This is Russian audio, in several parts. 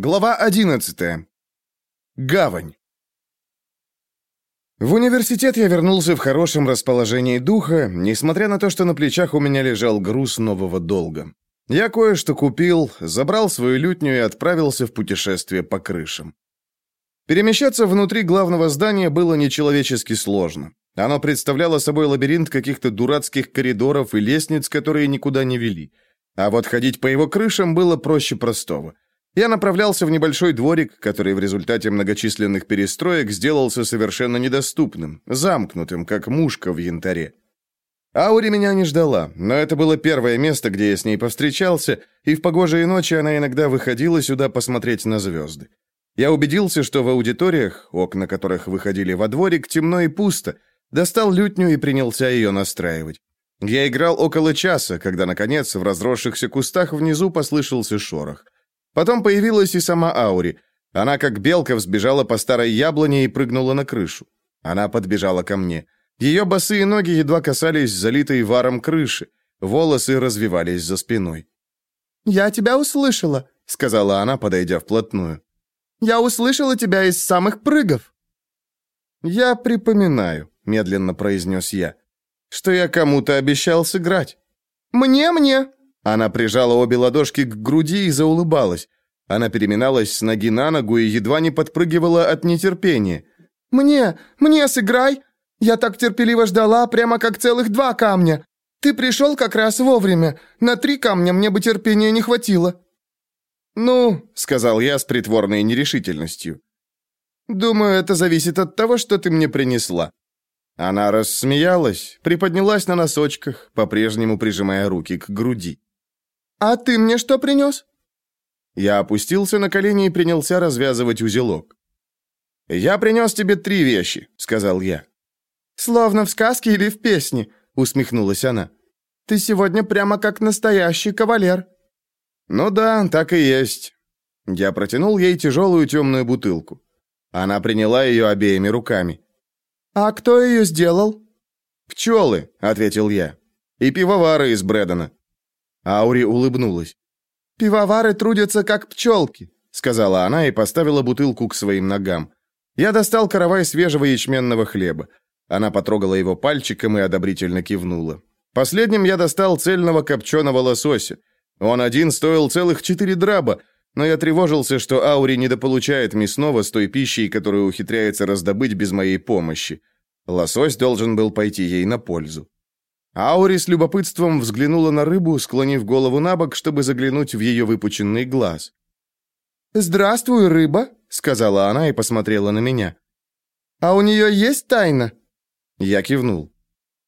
Глава 11. Гавань. В университет я вернулся в хорошем расположении духа, несмотря на то, что на плечах у меня лежал груз нового долга. Я кое-что купил, забрал свою лютню и отправился в путешествие по крышам. Перемещаться внутри главного здания было нечеловечески сложно. Оно представляло собой лабиринт каких-то дурацких коридоров и лестниц, которые никуда не вели. А вот ходить по его крышам было проще простого – я направлялся в небольшой дворик, который в результате многочисленных перестроек сделался совершенно недоступным, замкнутым, как мушка в янтаре. Аури меня не ждала, но это было первое место, где я с ней повстречался, и в погожие ночи она иногда выходила сюда посмотреть на звезды. Я убедился, что в аудиториях, окна которых выходили во дворик, темно и пусто, достал лютню и принялся ее настраивать. Я играл около часа, когда, наконец, в разросшихся кустах внизу послышался шорох – Потом появилась и сама Аури. Она, как белка, взбежала по старой яблоне и прыгнула на крышу. Она подбежала ко мне. Ее босые ноги едва касались залитой варом крыши. Волосы развивались за спиной. «Я тебя услышала», — сказала она, подойдя вплотную. «Я услышала тебя из самых прыгов». «Я припоминаю», — медленно произнес я, — «что я кому-то обещал сыграть». «Мне-мне», она прижала обе ладошки к груди и заулыбалась. Она переминалась с ноги на ногу и едва не подпрыгивала от нетерпения. «Мне, мне сыграй! Я так терпеливо ждала, прямо как целых два камня. Ты пришел как раз вовремя. На три камня мне бы терпения не хватило». «Ну», — сказал я с притворной нерешительностью. «Думаю, это зависит от того, что ты мне принесла». Она рассмеялась, приподнялась на носочках, по-прежнему прижимая руки к груди. «А ты мне что принес?» Я опустился на колени и принялся развязывать узелок. «Я принес тебе три вещи», — сказал я. «Словно в сказке или в песне», — усмехнулась она. «Ты сегодня прямо как настоящий кавалер». «Ну да, так и есть». Я протянул ей тяжелую темную бутылку. Она приняла ее обеими руками. «А кто ее сделал?» «Пчелы», — ответил я. «И пивовары из Брэдона». Аури улыбнулась. «Пивовары трудятся, как пчелки», — сказала она и поставила бутылку к своим ногам. Я достал каравай свежего ячменного хлеба. Она потрогала его пальчиком и одобрительно кивнула. Последним я достал цельного копченого лосося. Он один стоил целых четыре драба, но я тревожился, что Аури недополучает мясного с той пищей, которую ухитряется раздобыть без моей помощи. Лосось должен был пойти ей на пользу. Аури с любопытством взглянула на рыбу, склонив голову на бок, чтобы заглянуть в ее выпученный глаз. «Здравствуй, рыба», — сказала она и посмотрела на меня. «А у нее есть тайна?» Я кивнул.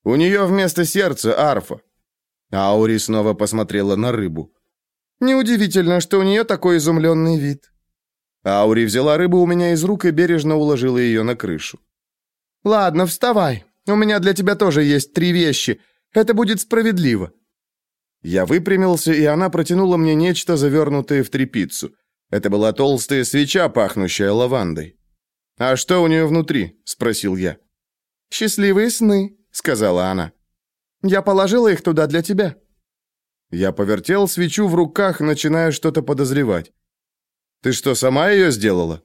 «У нее вместо сердца арфа». Аури снова посмотрела на рыбу. «Неудивительно, что у нее такой изумленный вид». Аури взяла рыбу у меня из рук и бережно уложила ее на крышу. «Ладно, вставай. У меня для тебя тоже есть три вещи. Это будет справедливо». Я выпрямился, и она протянула мне нечто, завернутое в тряпицу. Это была толстая свеча, пахнущая лавандой. «А что у нее внутри?» – спросил я. «Счастливые сны», – сказала она. «Я положила их туда для тебя». Я повертел свечу в руках, начиная что-то подозревать. «Ты что, сама ее сделала?»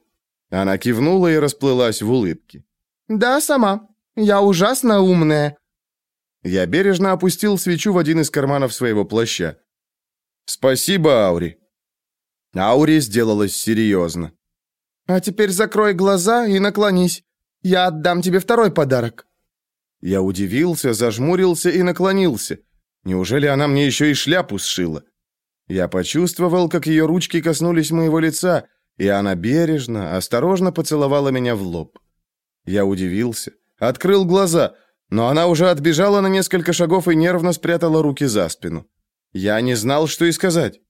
Она кивнула и расплылась в улыбке. «Да, сама. Я ужасно умная. Я бережно опустил свечу в один из карманов своего плаща. «Спасибо, Аури». Аури сделалась серьезно. «А теперь закрой глаза и наклонись. Я отдам тебе второй подарок». Я удивился, зажмурился и наклонился. Неужели она мне еще и шляпу сшила? Я почувствовал, как ее ручки коснулись моего лица, и она бережно, осторожно поцеловала меня в лоб. Я удивился, открыл глаза — но она уже отбежала на несколько шагов и нервно спрятала руки за спину. Я не знал, что и сказать.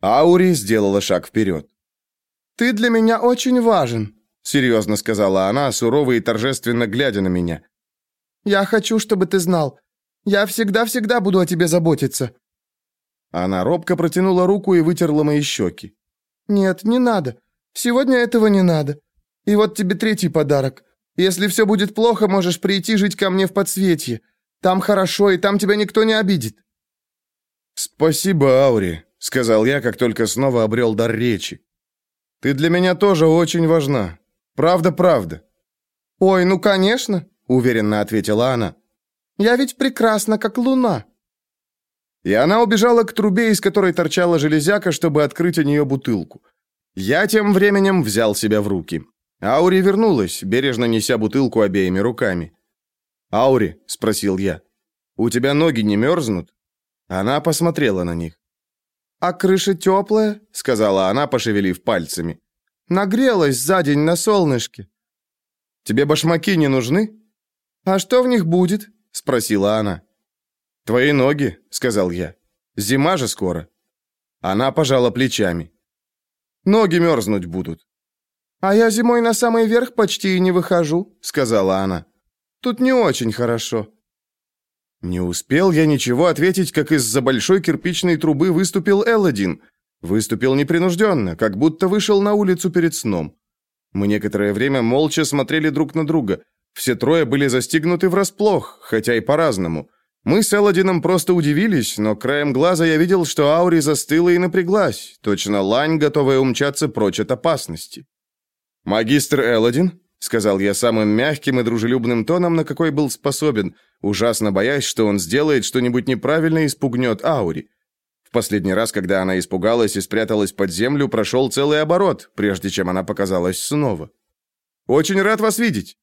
Аури сделала шаг вперед. «Ты для меня очень важен», — серьезно сказала она, сурово и торжественно глядя на меня. «Я хочу, чтобы ты знал. Я всегда-всегда буду о тебе заботиться». Она робко протянула руку и вытерла мои щеки. «Нет, не надо. Сегодня этого не надо. И вот тебе третий подарок. Если все будет плохо, можешь прийти жить ко мне в подсветье. Там хорошо, и там тебя никто не обидит». «Спасибо, Аури», — сказал я, как только снова обрел дар речи. Ты для меня тоже очень важна. Правда-правда». «Ой, ну, конечно», — уверенно ответила она. «Я ведь прекрасна, как луна». И она убежала к трубе, из которой торчала железяка, чтобы открыть у нее бутылку. Я тем временем взял себя в руки. Аури вернулась, бережно неся бутылку обеими руками. «Аури», — спросил я, — «у тебя ноги не мерзнут?» Она посмотрела на них. «А крыша теплая?» — сказала она, пошевелив пальцами. «Нагрелась за день на солнышке». «Тебе башмаки не нужны?» «А что в них будет?» — спросила она. «Твои ноги», — сказал я. «Зима же скоро». Она пожала плечами. «Ноги мерзнуть будут». «А я зимой на самый верх почти и не выхожу», — сказала она. «Тут не очень хорошо». Не успел я ничего ответить, как из-за большой кирпичной трубы выступил Элладин. Выступил непринужденно, как будто вышел на улицу перед сном. Мы некоторое время молча смотрели друг на друга. Все трое были застигнуты врасплох, хотя и по-разному. Мы с Элладином просто удивились, но краем глаза я видел, что Аури застыла и напряглась, точно лань, готовая умчаться прочь от опасности. «Магистр Элладин», — сказал я самым мягким и дружелюбным тоном, на какой был способен, ужасно боясь, что он сделает что-нибудь неправильно и спугнет Аури. В последний раз, когда она испугалась и спряталась под землю, прошел целый оборот, прежде чем она показалась снова. «Очень рад вас видеть!»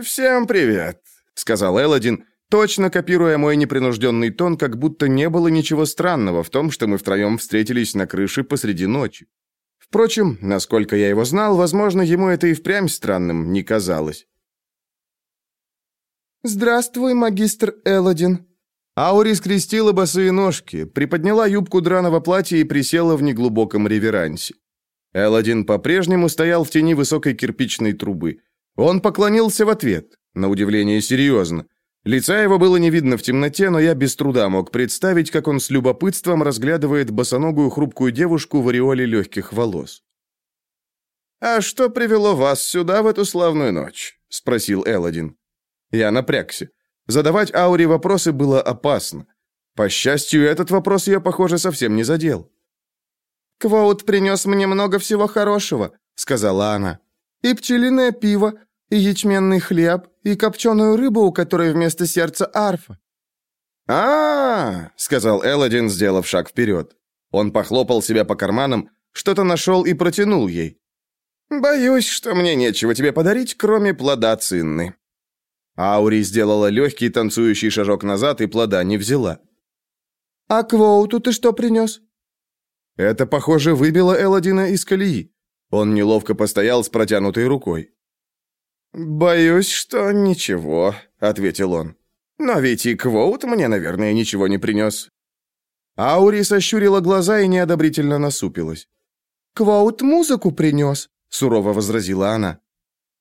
«Всем привет», — сказал Элладин, точно копируя мой непринужденный тон, как будто не было ничего странного в том, что мы втроем встретились на крыше посреди ночи. Впрочем, насколько я его знал, возможно, ему это и впрямь странным не казалось. «Здравствуй, магистр Элодин». Аури скрестила босые ножки, приподняла юбку драного платья и присела в неглубоком реверансе. Элодин по-прежнему стоял в тени высокой кирпичной трубы. Он поклонился в ответ, на удивление серьезно. Лица его было не видно в темноте, но я без труда мог представить, как он с любопытством разглядывает босоногую хрупкую девушку в ореоле легких волос. «А что привело вас сюда в эту славную ночь?» — спросил Элодин. Я напрягся. Задавать Ауре вопросы было опасно. По счастью, этот вопрос я, похоже, совсем не задел. «Квоут принес мне много всего хорошего», — сказала она. «И пчелиное пиво, и ячменный хлеб, и копченую рыбу, у которой вместо сердца арфа». «А-а-а!» — сказал Элодин, сделав шаг вперед. Он похлопал себя по карманам, что-то нашел и протянул ей. «Боюсь, что мне нечего тебе подарить, кроме плода цинны». Аури сделала легкий танцующий шажок назад и плода не взяла. «А Квоуту ты что принес?» Это, похоже, выбило Элодина из колеи. Он неловко постоял с протянутой рукой. «Боюсь, что ничего», — ответил он. «Но ведь и Квоут мне, наверное, ничего не принес». Аури сощурила глаза и неодобрительно насупилась. «Квоут музыку принес», — сурово возразила она.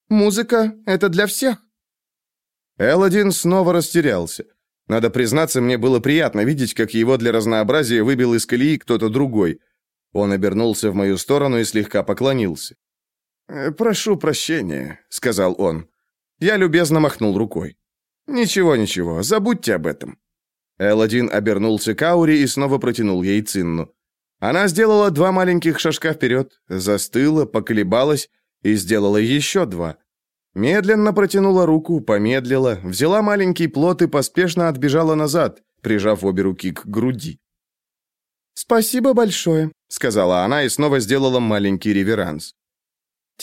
«Музыка — это для всех». Элодин снова растерялся. Надо признаться, мне было приятно видеть, как его для разнообразия выбил из колеи кто-то другой. Он обернулся в мою сторону и слегка поклонился. «Э, «Прошу прощения», — сказал он. Я любезно махнул рукой. «Ничего, ничего, забудьте об этом». Элодин обернулся к Ауре и снова протянул ей цинну. Она сделала два маленьких шажка вперед, застыла, поколебалась и сделала еще два. Медленно протянула руку, помедлила, взяла маленький плод и поспешно отбежала назад, прижав обе руки к груди. «Спасибо большое», — сказала она и снова сделала маленький реверанс.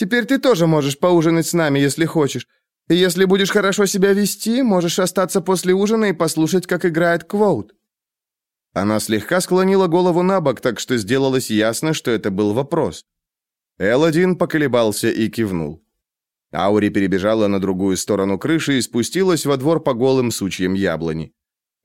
Теперь ты тоже можешь поужинать с нами, если хочешь. И если будешь хорошо себя вести, можешь остаться после ужина и послушать, как играет Квоут». Она слегка склонила голову на бок, так что сделалось ясно, что это был вопрос. Элодин поколебался и кивнул. Аури перебежала на другую сторону крыши и спустилась во двор по голым сучьям яблони.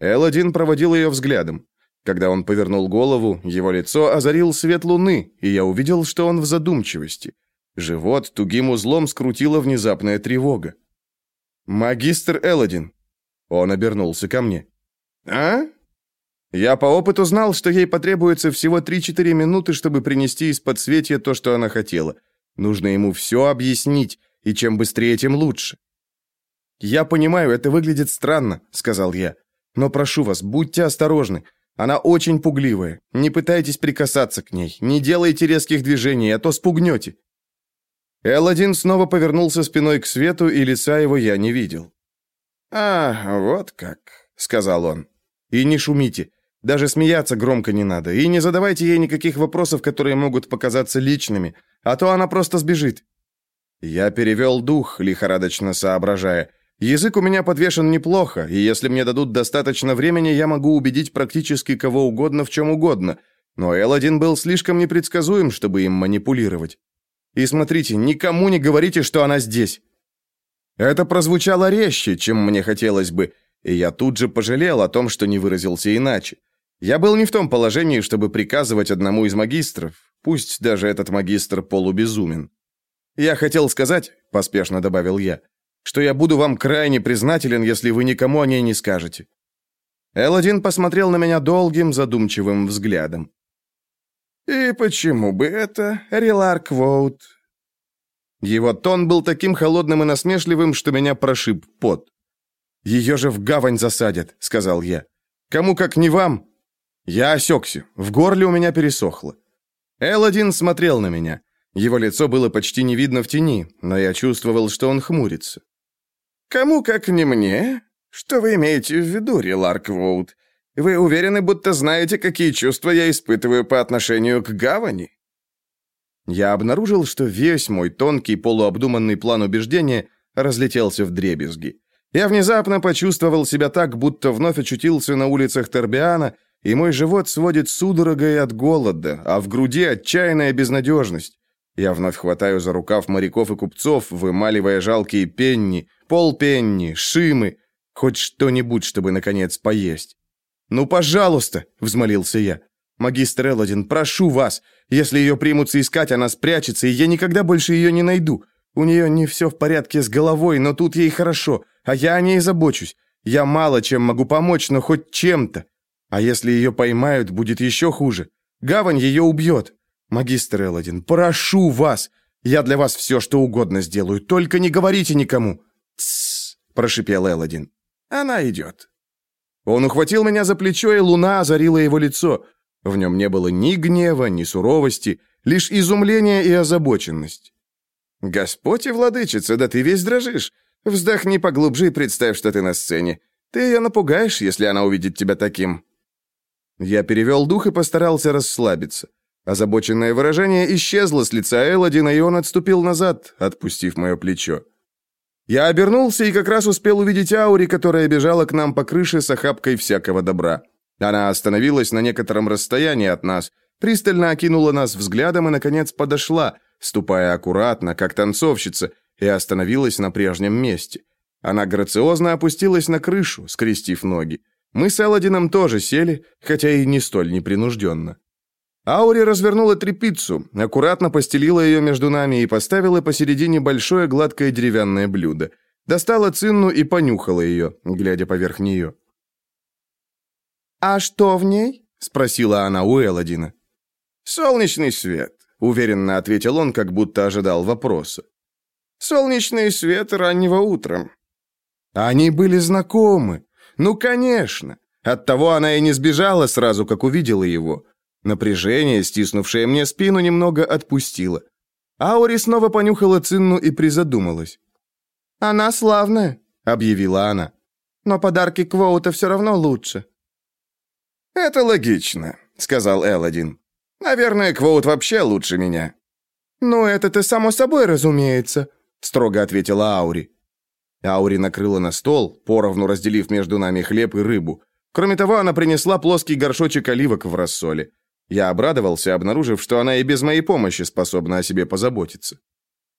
Элодин проводил ее взглядом. Когда он повернул голову, его лицо озарил свет луны, и я увидел, что он в задумчивости – Живот тугим узлом скрутила внезапная тревога. «Магистр Элодин!» Он обернулся ко мне. «А?» Я по опыту знал, что ей потребуется всего 3-4 минуты, чтобы принести из подсветия то, что она хотела. Нужно ему все объяснить, и чем быстрее, тем лучше. «Я понимаю, это выглядит странно», — сказал я. «Но прошу вас, будьте осторожны. Она очень пугливая. Не пытайтесь прикасаться к ней. Не делайте резких движений, а то спугнете». Элладин снова повернулся спиной к свету, и лица его я не видел. «А, вот как», — сказал он. «И не шумите. Даже смеяться громко не надо. И не задавайте ей никаких вопросов, которые могут показаться личными, а то она просто сбежит». Я перевел дух, лихорадочно соображая. Язык у меня подвешен неплохо, и если мне дадут достаточно времени, я могу убедить практически кого угодно в чем угодно. Но Элладин был слишком непредсказуем, чтобы им манипулировать. И смотрите, никому не говорите, что она здесь. Это прозвучало резче, чем мне хотелось бы, и я тут же пожалел о том, что не выразился иначе. Я был не в том положении, чтобы приказывать одному из магистров, пусть даже этот магистр полубезумен. «Я хотел сказать», — поспешно добавил я, «что я буду вам крайне признателен, если вы никому о ней не скажете». Элодин посмотрел на меня долгим, задумчивым взглядом. «И почему бы это, Релар Квоут?» Его тон был таким холодным и насмешливым, что меня прошиб пот. «Ее же в гавань засадят», — сказал я. «Кому как не вам?» Я осекся, в горле у меня пересохло. Элодин смотрел на меня. Его лицо было почти не видно в тени, но я чувствовал, что он хмурится. «Кому как не мне? Что вы имеете в виду, Реларк Воут? Вы уверены, будто знаете, какие чувства я испытываю по отношению к гавани?» Я обнаружил, что весь мой тонкий полуобдуманный план убеждения разлетелся в дребезги. Я внезапно почувствовал себя так, будто вновь очутился на улицах Торбиана, и мой живот сводит судорогой от голода, а в груди отчаянная безнадежность. Я вновь хватаю за рукав моряков и купцов, вымаливая жалкие пенни, полпенни, шимы, хоть что-нибудь, чтобы, наконец, поесть. «Ну, пожалуйста!» — взмолился я. «Магистр Элладин, прошу вас, если ее примутся искать, она спрячется, и я никогда больше ее не найду. У нее не все в порядке с головой, но тут ей хорошо, а я о ней забочусь. Я мало чем могу помочь, но хоть чем-то. А если ее поймают, будет еще хуже. Гавань ее убьет. «Магистр Элладин, прошу вас! Я для вас все, что угодно сделаю, только не говорите никому!» «Тссс!» – прошипел Элладин. «Она идет». Он ухватил меня за плечо, и луна озарила его лицо. В нем не было ни гнева, ни суровости, лишь изумление и озабоченность. «Господь и владычица, да ты весь дрожишь. Вздохни поглубже и представь, что ты на сцене. Ты ее напугаешь, если она увидит тебя таким». Я перевел дух и постарался расслабиться. Озабоченное выражение исчезло с лица Элодина, и он отступил назад, отпустив мое плечо. Я обернулся и как раз успел увидеть Аури, которая бежала к нам по крыше с охапкой всякого добра. Она остановилась на некотором расстоянии от нас, пристально окинула нас взглядом и, наконец, подошла, ступая аккуратно, как танцовщица, и остановилась на прежнем месте. Она грациозно опустилась на крышу, скрестив ноги. Мы с Элодином тоже сели, хотя и не столь непринужденно. Аури развернула трепицу, аккуратно постелила ее между нами и поставила посередине большое гладкое деревянное блюдо. Достала цинну и понюхала ее, глядя поверх нее. «А что в ней?» — спросила она у Элодина. «Солнечный свет», — уверенно ответил он, как будто ожидал вопроса. «Солнечный свет раннего утра». Они были знакомы. Ну, конечно. Оттого она и не сбежала сразу, как увидела его. Напряжение, стиснувшее мне спину, немного отпустило. Аури снова понюхала цинну и призадумалась. «Она славная», — объявила она. «Но подарки Квоута все равно лучше». «Это логично», — сказал Элладин. «Наверное, Квоут вообще лучше меня». «Ну, это-то само собой разумеется», — строго ответила Аури. Аури накрыла на стол, поровну разделив между нами хлеб и рыбу. Кроме того, она принесла плоский горшочек оливок в рассоле. Я обрадовался, обнаружив, что она и без моей помощи способна о себе позаботиться.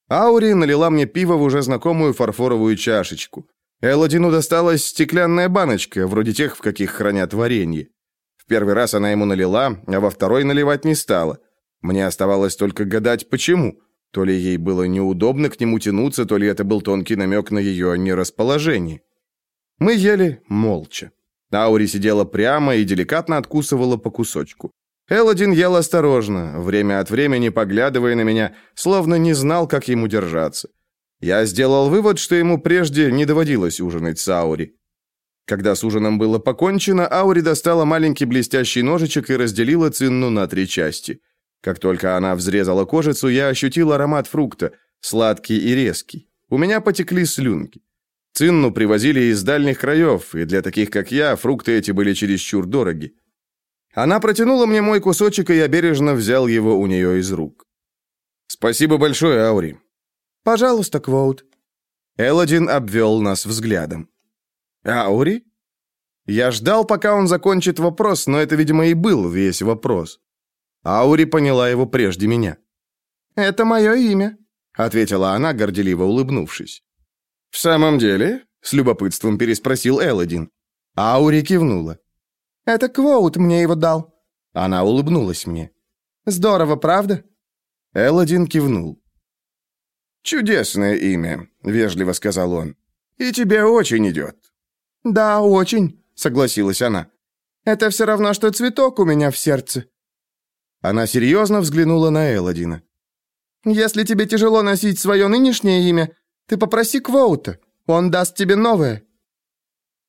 Аури налила мне пиво в уже знакомую фарфоровую чашечку. Элодину досталась стеклянная баночка, вроде тех, в каких хранят варенье. В первый раз она ему налила, а во второй наливать не стала. Мне оставалось только гадать, почему. То ли ей было неудобно к нему тянуться, то ли это был тонкий намек на ее нерасположение. Мы ели молча. Аури сидела прямо и деликатно откусывала по кусочку. Элодин ел осторожно, время от времени поглядывая на меня, словно не знал, как ему держаться. Я сделал вывод, что ему прежде не доводилось ужинать с Аури. Когда с ужином было покончено, Аури достала маленький блестящий ножичек и разделила цинну на три части. Как только она взрезала кожицу, я ощутил аромат фрукта, сладкий и резкий. У меня потекли слюнки. Цинну привозили из дальних краев, и для таких, как я, фрукты эти были чересчур дороги. Она протянула мне мой кусочек, и я бережно взял его у нее из рук. «Спасибо большое, Аури». «Пожалуйста, Квоут». Элодин обвел нас взглядом. «Аури?» Я ждал, пока он закончит вопрос, но это, видимо, и был весь вопрос. Аури поняла его прежде меня. «Это мое имя», — ответила она, горделиво улыбнувшись. «В самом деле?» — с любопытством переспросил Элодин. Аури кивнула. «Это Квоут мне его дал». Она улыбнулась мне. «Здорово, правда?» Элодин кивнул. «Чудесное имя», — вежливо сказал он. «И тебе очень идет». «Да, очень», — согласилась она. «Это все равно, что цветок у меня в сердце». Она серьезно взглянула на Элодина. «Если тебе тяжело носить свое нынешнее имя, ты попроси Квоута, он даст тебе новое».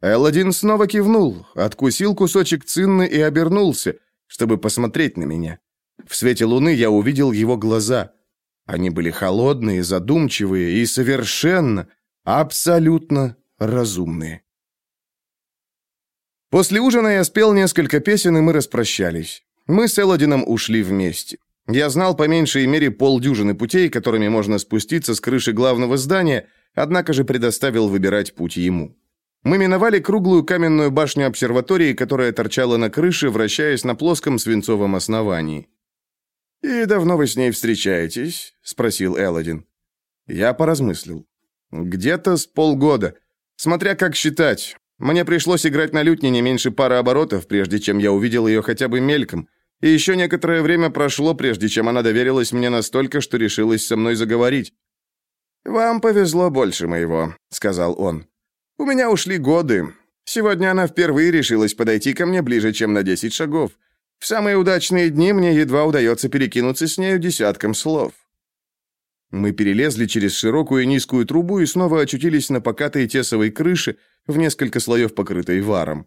Элодин снова кивнул, откусил кусочек цинны и обернулся, чтобы посмотреть на меня. В свете луны я увидел его глаза. Они были холодные, задумчивые и совершенно, абсолютно разумные. После ужина я спел несколько песен, и мы распрощались. Мы с Элодином ушли вместе. Я знал по меньшей мере полдюжины путей, которыми можно спуститься с крыши главного здания, однако же предоставил выбирать путь ему. Мы миновали круглую каменную башню обсерватории, которая торчала на крыше, вращаясь на плоском свинцовом основании. «И давно вы с ней встречаетесь?» — спросил Элодин. Я поразмыслил. «Где-то с полгода. Смотря как считать. Мне пришлось играть на лютне не меньше пары оборотов, прежде чем я увидел ее хотя бы мельком. И еще некоторое время прошло, прежде чем она доверилась мне настолько, что решилась со мной заговорить. «Вам повезло больше моего», — сказал он. «У меня ушли годы. Сегодня она впервые решилась подойти ко мне ближе, чем на десять шагов. В самые удачные дни мне едва удается перекинуться с нею десятком слов». Мы перелезли через широкую и низкую трубу и снова очутились на покатой тесовой крыше, в несколько слоев покрытой варом.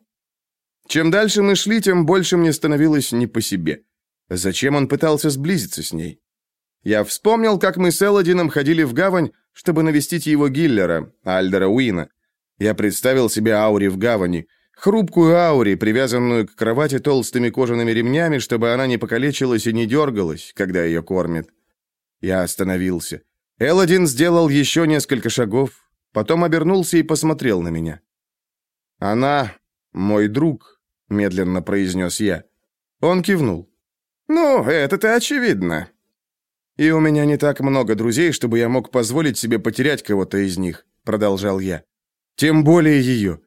Чем дальше мы шли, тем больше мне становилось не по себе. Зачем он пытался сблизиться с ней? Я вспомнил, как мы с Элодином ходили в гавань, чтобы навестить его Гиллера, Альдера Уина. Я представил себе Аури в гавани, хрупкую Аури, привязанную к кровати толстыми кожаными ремнями, чтобы она не покалечилась и не дергалась, когда ее кормят. Я остановился. Элодин сделал еще несколько шагов, потом обернулся и посмотрел на меня. Она мой друг, медленно произнес я. Он кивнул. «Ну, это-то очевидно. И у меня не так много друзей, чтобы я мог позволить себе потерять кого-то из них», продолжал я. «Тем более ее.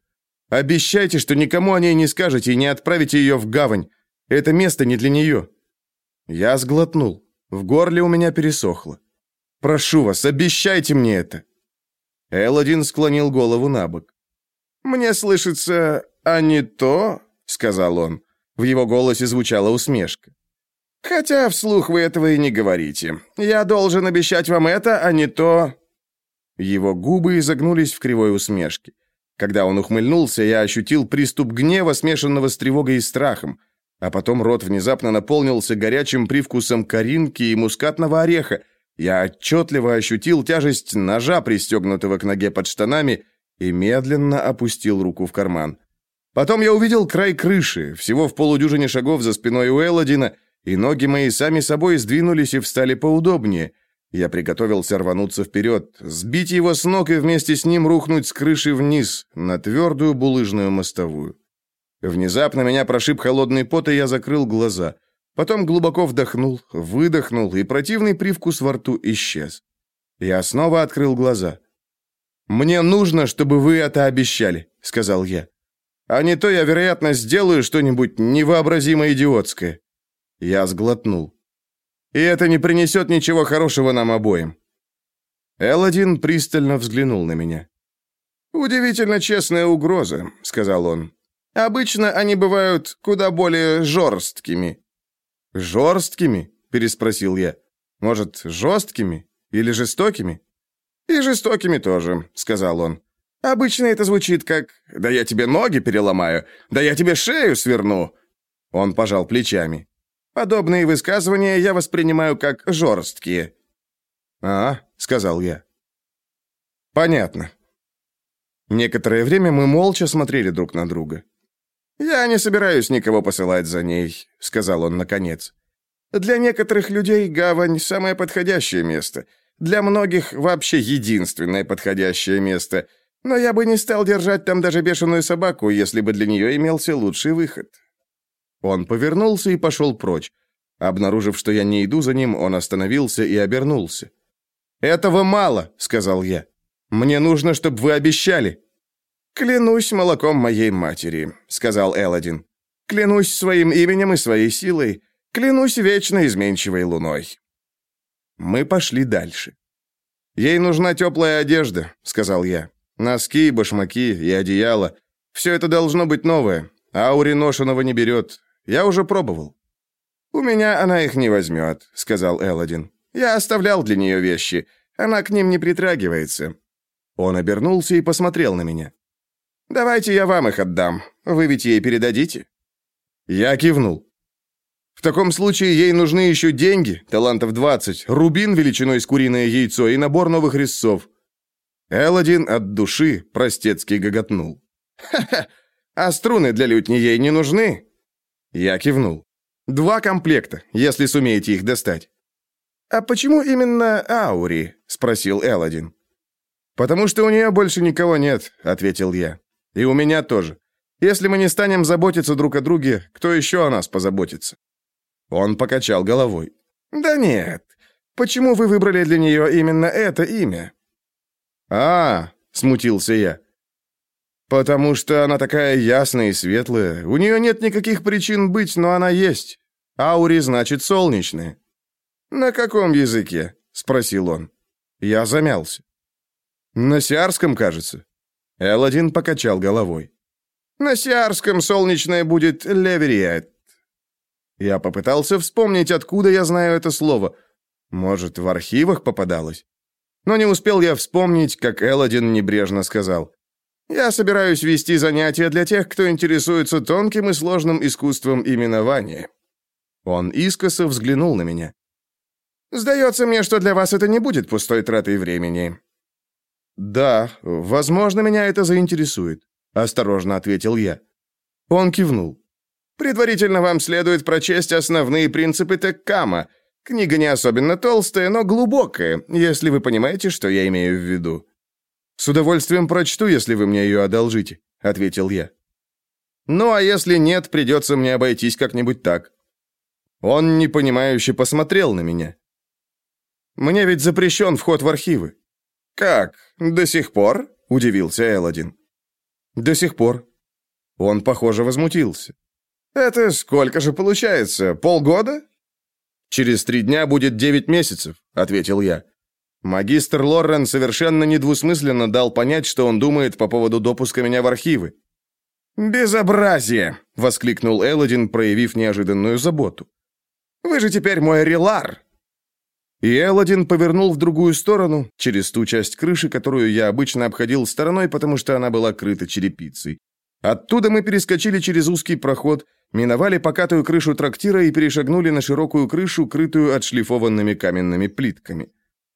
Обещайте, что никому о ней не скажете и не отправите ее в гавань. Это место не для нее». Я сглотнул. В горле у меня пересохло. «Прошу вас, обещайте мне это!» Элодин склонил голову на бок. «Мне слышится, а не то, — сказал он. В его голосе звучала усмешка. «Хотя вслух вы этого и не говорите. Я должен обещать вам это, а не то...» Его губы изогнулись в кривой усмешке. Когда он ухмыльнулся, я ощутил приступ гнева, смешанного с тревогой и страхом. А потом рот внезапно наполнился горячим привкусом коринки и мускатного ореха. Я отчетливо ощутил тяжесть ножа, пристегнутого к ноге под штанами, и медленно опустил руку в карман. Потом я увидел край крыши, всего в полудюжине шагов за спиной у Элодина, и ноги мои сами собой сдвинулись и встали поудобнее. Я приготовился рвануться вперед, сбить его с ног и вместе с ним рухнуть с крыши вниз, на твердую булыжную мостовую. Внезапно меня прошиб холодный пот, и я закрыл глаза. Потом глубоко вдохнул, выдохнул, и противный привкус во рту исчез. Я снова открыл глаза. «Мне нужно, чтобы вы это обещали», — сказал я. А не то я, вероятно, сделаю что-нибудь невообразимо идиотское. Я сглотнул. И это не принесет ничего хорошего нам обоим. Элодин пристально взглянул на меня. «Удивительно честная угроза», — сказал он. «Обычно они бывают куда более жесткими». «Жесткими?» — переспросил я. «Может, жесткими? Или жестокими?» «И жестокими тоже», — сказал он. Обычно это звучит как «да я тебе ноги переломаю», «да я тебе шею сверну». Он пожал плечами. Подобные высказывания я воспринимаю как жесткие. «А», — сказал я. «Понятно». Некоторое время мы молча смотрели друг на друга. «Я не собираюсь никого посылать за ней», — сказал он наконец. «Для некоторых людей гавань — самое подходящее место. Для многих вообще единственное подходящее место. Но я бы не стал держать там даже бешеную собаку, если бы для нее имелся лучший выход». Он повернулся и пошел прочь. Обнаружив, что я не иду за ним, он остановился и обернулся. «Этого мало», — сказал я. «Мне нужно, чтобы вы обещали». «Клянусь молоком моей матери», — сказал Элодин. «Клянусь своим именем и своей силой. Клянусь вечно изменчивой луной». Мы пошли дальше. «Ей нужна теплая одежда», — сказал я. «Носки, башмаки и одеяло. Все это должно быть новое. Аури ношеного не берет. Я уже пробовал». «У меня она их не возьмет», — сказал Элодин. «Я оставлял для нее вещи. Она к ним не притрагивается». Он обернулся и посмотрел на меня. «Давайте я вам их отдам. Вы ведь ей передадите?» Я кивнул. В таком случае ей нужны еще деньги, талантов 20, рубин величиной с куриное яйцо и набор новых резцов. Элодин от души простецки гоготнул. «Ха-ха! А струны для лютни ей не нужны?» Я кивнул. «Два комплекта, если сумеете их достать». «А почему именно Аури?» — спросил Элодин. «Потому что у нее больше никого нет», — ответил я. «И у меня тоже. Если мы не станем заботиться друг о друге, кто еще о нас позаботится?» Он покачал головой. «Да нет. Почему вы выбрали для нее именно это имя?» «А, — смутился я. «Потому что она такая ясная и светлая. У нее нет никаких причин быть, но она есть. Аури значит солнечная». «На каком языке?» — спросил он. Я замялся. «На сиарском, кажется». Элодин покачал головой. «На сиарском солнечное будет левериет». Я попытался вспомнить, откуда я знаю это слово. Может, в архивах попадалось? Но не успел я вспомнить, как Элодин небрежно сказал. «Я собираюсь вести занятия для тех, кто интересуется тонким и сложным искусством именования». Он искоса взглянул на меня. «Сдается мне, что для вас это не будет пустой тратой времени». «Да, возможно, меня это заинтересует», — осторожно ответил я. Он кивнул. «Предварительно вам следует прочесть основные принципы Теккама», Книга не особенно толстая, но глубокая, если вы понимаете, что я имею в виду». «С удовольствием прочту, если вы мне ее одолжите», — ответил я. «Ну, а если нет, придется мне обойтись как-нибудь так». Он непонимающе посмотрел на меня. «Мне ведь запрещен вход в архивы». «Как? До сих пор?» — удивился Элодин. «До сих пор». Он, похоже, возмутился. «Это сколько же получается? Полгода?» «Через три дня будет девять месяцев», — ответил я. Магистр Лоррен совершенно недвусмысленно дал понять, что он думает по поводу допуска меня в архивы. «Безобразие!» — воскликнул Элодин, проявив неожиданную заботу. «Вы же теперь мой релар!» И Элодин повернул в другую сторону, через ту часть крыши, которую я обычно обходил стороной, потому что она была крыта черепицей. Оттуда мы перескочили через узкий проход, миновали покатую крышу трактира и перешагнули на широкую крышу, крытую отшлифованными каменными плитками.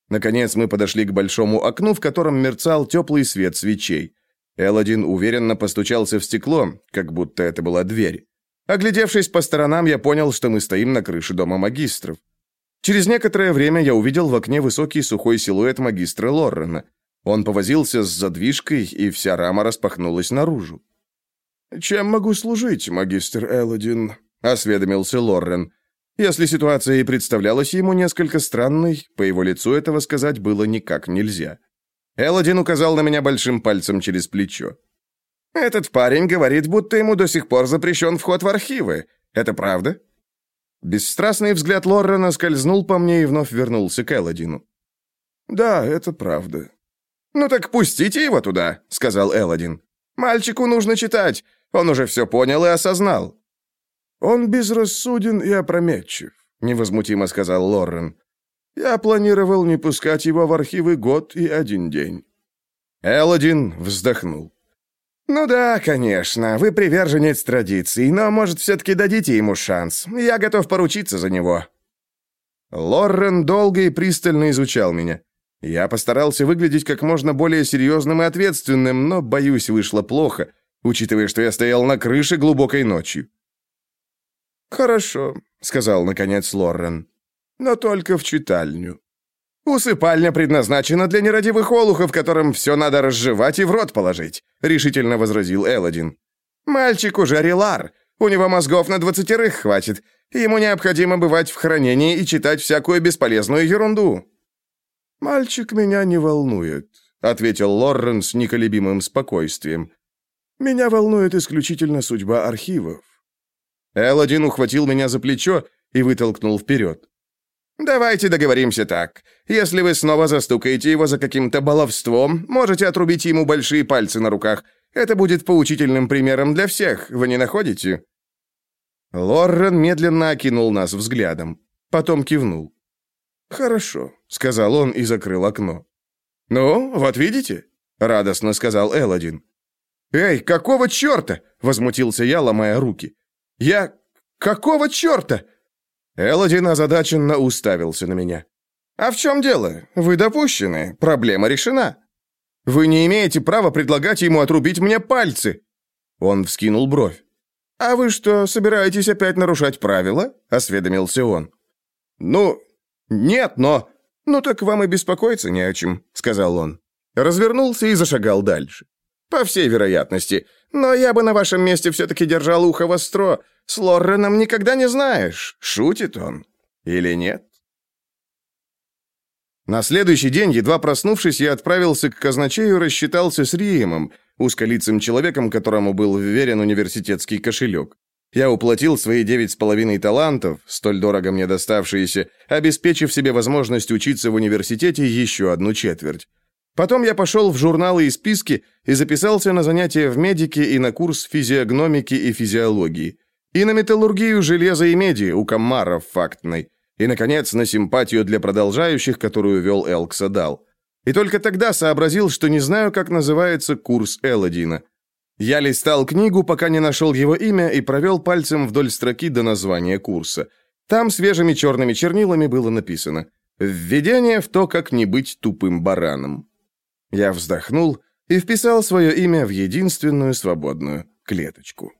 Наконец мы подошли к большому окну, в котором мерцал теплый свет свечей. Элодин уверенно постучался в стекло, как будто это была дверь. Оглядевшись по сторонам, я понял, что мы стоим на крыше дома магистров. Через некоторое время я увидел в окне высокий сухой силуэт магистра Лоррена. Он повозился с задвижкой, и вся рама распахнулась наружу. «Чем могу служить, магистр Элодин?» — осведомился Лоррен. Если ситуация и представлялась ему несколько странной, по его лицу этого сказать было никак нельзя. Элодин указал на меня большим пальцем через плечо. «Этот парень говорит, будто ему до сих пор запрещен вход в архивы. Это правда?» Бесстрастный взгляд Лоррена скользнул по мне и вновь вернулся к Элодину. «Да, это правда». «Ну так пустите его туда», — сказал Элодин. «Мальчику нужно читать. Он уже все понял и осознал». «Он безрассуден и опрометчив», — невозмутимо сказал Лоррен. «Я планировал не пускать его в архивы год и один день». Элодин вздохнул. «Ну да, конечно, вы приверженец традиций, но, может, все-таки дадите ему шанс. Я готов поручиться за него». Лоррен долго и пристально изучал меня. Я постарался выглядеть как можно более серьезным и ответственным, но, боюсь, вышло плохо, учитывая, что я стоял на крыше глубокой ночью. «Хорошо», — сказал, наконец, Лоррен. «Но только в читальню. «Усыпальня предназначена для нерадивых олухов, которым все надо разжевать и в рот положить», — решительно возразил Элодин. «Мальчик уже релар. У него мозгов на двадцатерых хватит. Ему необходимо бывать в хранении и читать всякую бесполезную ерунду». «Мальчик меня не волнует», — ответил Лоррен с неколебимым спокойствием. «Меня волнует исключительно судьба архивов». Элодин ухватил меня за плечо и вытолкнул вперед. «Давайте договоримся так. Если вы снова застукаете его за каким-то баловством, можете отрубить ему большие пальцы на руках. Это будет поучительным примером для всех, вы не находите?» Лоррен медленно окинул нас взглядом. Потом кивнул. «Хорошо», — сказал он и закрыл окно. «Ну, вот видите?» — радостно сказал Элодин. «Эй, какого черта?» — возмутился я, ломая руки. «Я... какого черта?» Элодин озадаченно уставился на меня. «А в чем дело? Вы допущены. Проблема решена. Вы не имеете права предлагать ему отрубить мне пальцы». Он вскинул бровь. «А вы что, собираетесь опять нарушать правила?» — осведомился он. «Ну, нет, но...» «Ну так вам и беспокоиться не о чем», — сказал он. Развернулся и зашагал дальше. «По всей вероятности. Но я бы на вашем месте все-таки держал ухо востро. С Лорреном никогда не знаешь, шутит он или нет». На следующий день, едва проснувшись, я отправился к казначею и рассчитался с Риемом, узколицым человеком, которому был вверен университетский кошелек. Я уплатил свои девять с половиной талантов, столь дорого мне доставшиеся, обеспечив себе возможность учиться в университете еще одну четверть. Потом я пошел в журналы и списки и записался на занятия в медике и на курс физиогномики и физиологии. И на металлургию железа и меди у коммаров фактной. И, наконец, на симпатию для продолжающих, которую вел Элкса дал. И только тогда сообразил, что не знаю, как называется курс Элодина. Я листал книгу, пока не нашел его имя, и провел пальцем вдоль строки до названия курса. Там свежими черными чернилами было написано «Введение в то, как не быть тупым бараном». Я вздохнул и вписал свое имя в единственную свободную клеточку.